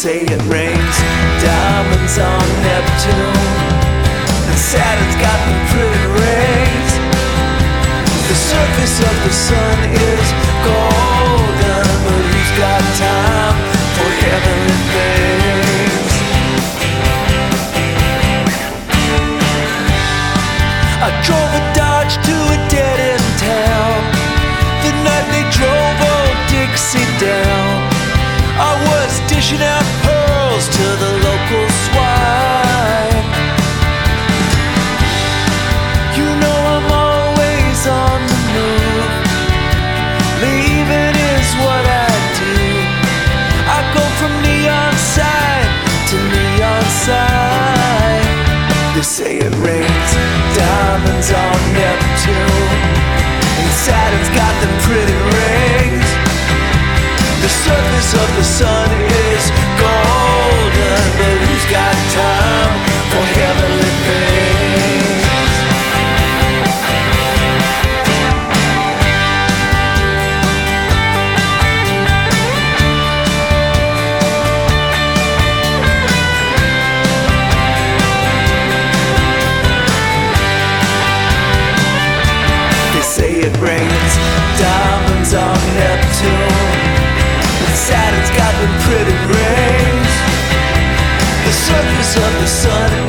say it rains diamonds on Neptune, and Saturn's got the pretty rings. The surface of the sun is golden, but who's got time for heavenly things? I drove a Dodge to a dead end town. The night they drove old Dixie down dishing out pearls to the local swine. You know I'm always on the move. Leaving is what I do. I go from neon side to neon side. They say it rains diamonds on Neptune, and Saturn's got them pretty. the sun.